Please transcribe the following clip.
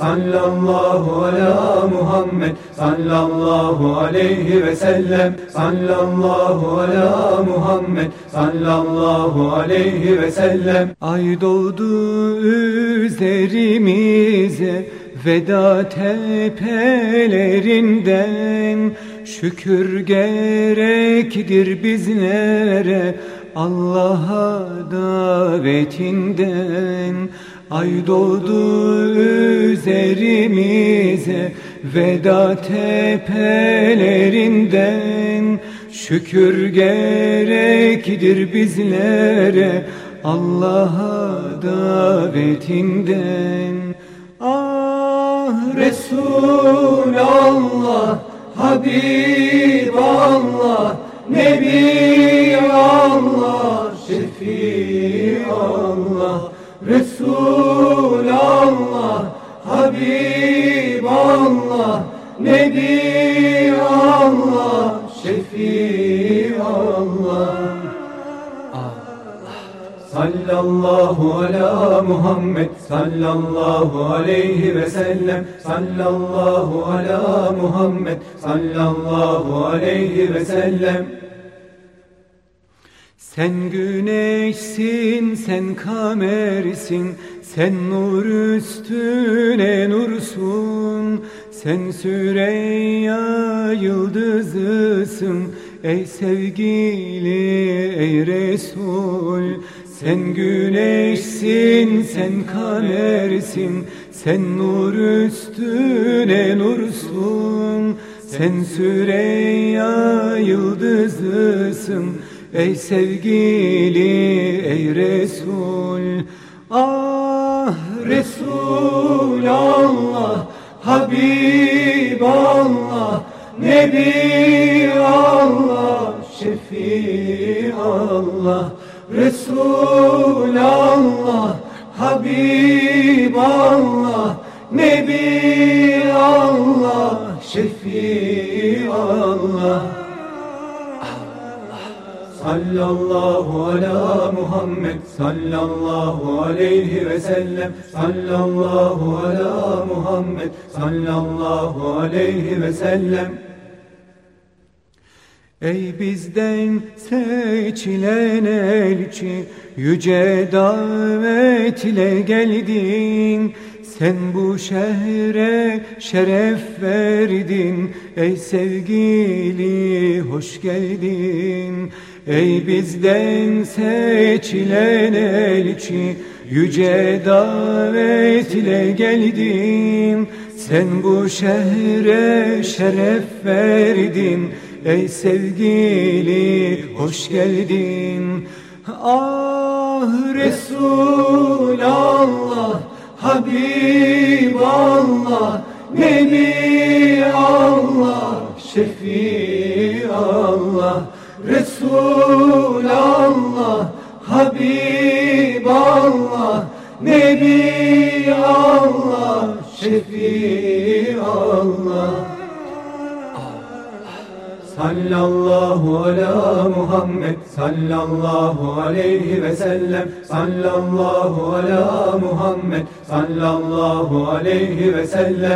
sallallahu ala Muhammed sallallahu aleyhi ve sellem. Sallallahu ala Muhammed sallallahu aleyhi ve sellem. Ay doğdu üzerimize veda tepelerinden. Şükür gerektir bizlere Allah'a davetinden Ay doğdu üzerimize veda tepelerinden. Şükür gerektir bizlere Allah'a davetinden. Ah Resulallah Habiballah Nebi Allah Şefi Allah Resulallah Habiballah Nebi Allah Şefi Allah Sallallahu ala Muhammed sallallahu aleyhi ve sellem. Sallallahu ala Muhammed sallallahu aleyhi ve sellem sen güneşsin, sen kamersin, sen nur üstüne nursun, sen Süreyya yıldızısın, ey sevgili, ey Resul. Sen güneşsin, sen kamersin, sen nur üstüne nursun, sen Süreyya yıldızısın, Ey sevgili ey Resul Ah Resulallah Habiballah Nebi Allah Şefi Allah Resulallah Habiballah Nebi Allah Şefi Allah Sallallahu ala Muhammed sallallahu aleyhi ve sellem. Sallallahu ala Muhammed sallallahu aleyhi ve sellem. Ey bizden seçilen elçi Yüce davetle geldin. Sen bu şehre şeref verdin. Ey sevgili hoş geldin Ey bizden seçilen elçi Yüce davetle geldin Sen bu şehre şeref verdin. Ey sevgili hoş geldin. Ah Resulallah Habiballah Nebi Allah Şefi Allah Resulallah Habiballah Nebi Allah Şefi Allah. Sallallahu ala Muhammed sallallahu aleyhi ve sellem. Sallallahu ala Muhammed sallallahu aleyhi ve sellem